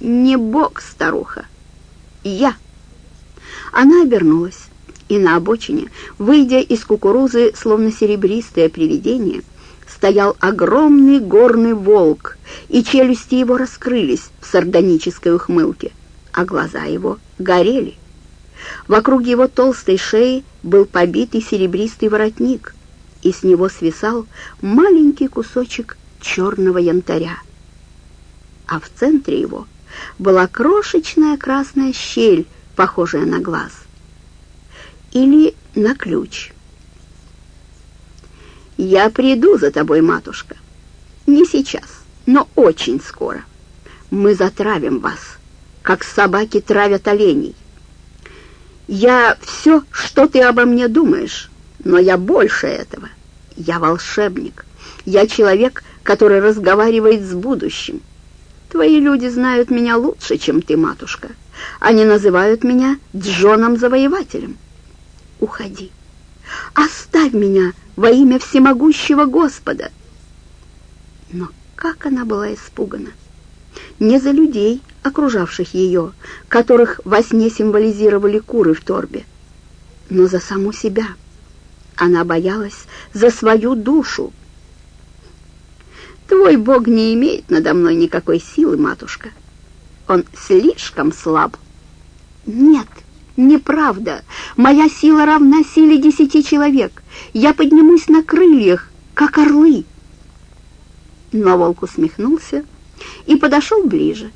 «Не Бог, старуха, я». Она обернулась, и на обочине, выйдя из кукурузы, словно серебристое привидение, стоял огромный горный волк, и челюсти его раскрылись в сардонической ухмылке, а глаза его горели. Вокруг его толстой шеи был побитый серебристый воротник, и с него свисал маленький кусочек черного янтаря. А в центре его была крошечная красная щель, похожая на глаз. Или на ключ. «Я приду за тобой, матушка. Не сейчас, но очень скоро. Мы затравим вас, как собаки травят оленей. Я все, что ты обо мне думаешь, но я больше этого. Я волшебник. Я человек, который разговаривает с будущим. Твои люди знают меня лучше, чем ты, матушка. Они называют меня Джоном-завоевателем. Уходи. Оставь меня во имя всемогущего Господа. Но как она была испугана! Не за людей, окружавших ее, которых во сне символизировали куры в торбе, но за саму себя. Она боялась за свою душу. «Твой Бог не имеет надо мной никакой силы, матушка. Он слишком слаб». «Нет, неправда. Моя сила равна силе десяти человек. Я поднимусь на крыльях, как орлы». Но волк усмехнулся и подошел ближе.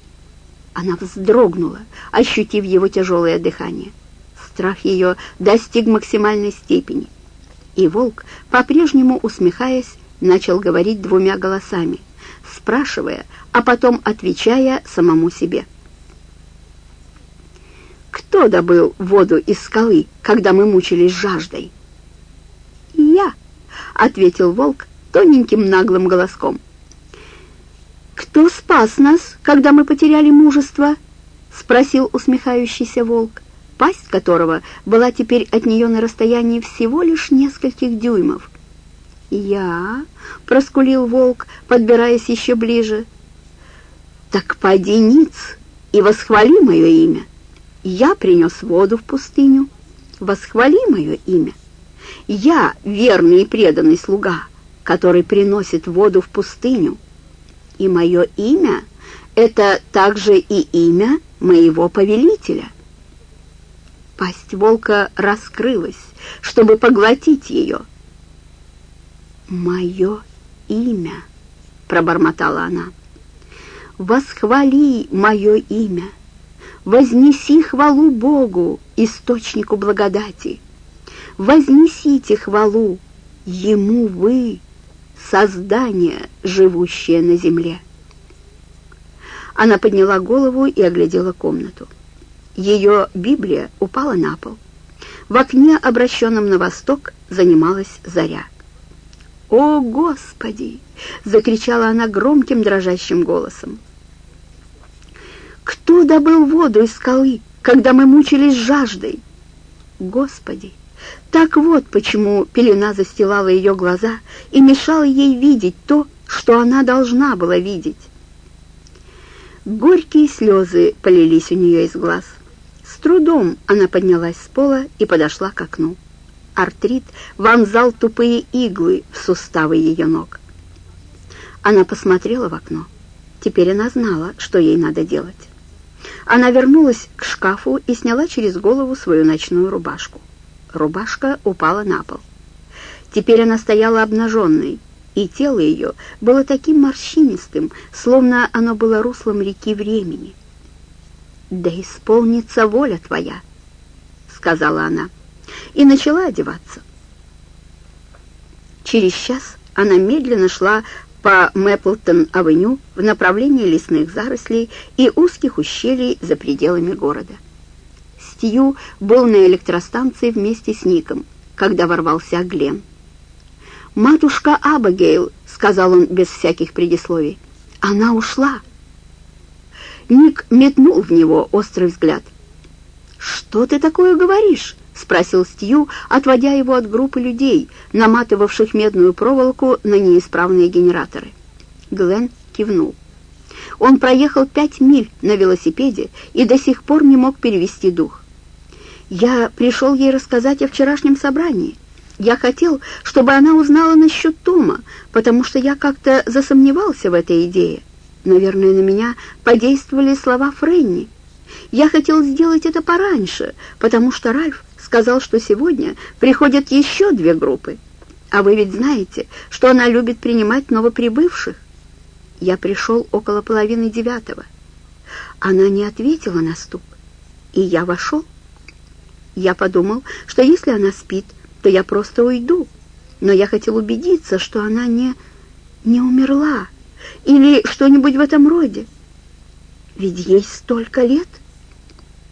Она вздрогнула, ощутив его тяжелое дыхание. Страх ее достиг максимальной степени. И волк, по-прежнему усмехаясь, начал говорить двумя голосами, спрашивая, а потом отвечая самому себе. «Кто добыл воду из скалы, когда мы мучились жаждой?» «Я», — ответил волк тоненьким наглым голоском. «Кто спас нас, когда мы потеряли мужество?» — спросил усмехающийся волк, пасть которого была теперь от нее на расстоянии всего лишь нескольких дюймов. «Я?» — проскулил волк, подбираясь еще ближе. «Так поди ниц и восхвали мое имя. Я принес воду в пустыню. Восхвали мое имя. Я верный и преданный слуга, который приносит воду в пустыню» и мое имя — это также и имя моего повелителя». Пасть волка раскрылась, чтобы поглотить ее. «Мое имя», — пробормотала она, — «восхвали мое имя, вознеси хвалу Богу, источнику благодати, вознесите хвалу Ему вы, создание, живущее на земле. Она подняла голову и оглядела комнату. Ее Библия упала на пол. В окне, обращенном на восток, занималась заря. «О, Господи!» — закричала она громким дрожащим голосом. «Кто добыл воду из скалы, когда мы мучились жаждой?» «Господи, так вот почему пелена застилала ее глаза и мешала ей видеть то, что она должна была видеть. Горькие слезы полились у нее из глаз. С трудом она поднялась с пола и подошла к окну. Артрит вонзал тупые иглы в суставы ее ног. Она посмотрела в окно. Теперь она знала, что ей надо делать. Она вернулась к шкафу и сняла через голову свою ночную рубашку. Рубашка упала на пол. Теперь она стояла обнаженной, и тело ее было таким морщинистым, словно оно было руслом реки времени. «Да исполнится воля твоя», — сказала она, и начала одеваться. Через час она медленно шла по Мэплтон-авеню в направлении лесных зарослей и узких ущелий за пределами города. Стью был на электростанции вместе с Ником, когда ворвался Глен. «Матушка Абагейл», — сказал он без всяких предисловий, — «она ушла». Ник метнул в него острый взгляд. «Что ты такое говоришь?» — спросил Стью, отводя его от группы людей, наматывавших медную проволоку на неисправные генераторы. Глен кивнул. Он проехал пять миль на велосипеде и до сих пор не мог перевести дух. Я пришел ей рассказать о вчерашнем собрании. Я хотел, чтобы она узнала насчет Тома, потому что я как-то засомневался в этой идее. Наверное, на меня подействовали слова Френни. Я хотел сделать это пораньше, потому что Ральф сказал, что сегодня приходят еще две группы. А вы ведь знаете, что она любит принимать новоприбывших. Я пришел около половины девятого. Она не ответила на стук, и я вошел. Я подумал, что если она спит, то я просто уйду. Но я хотел убедиться, что она не... не умерла или что-нибудь в этом роде. Ведь ей столько лет —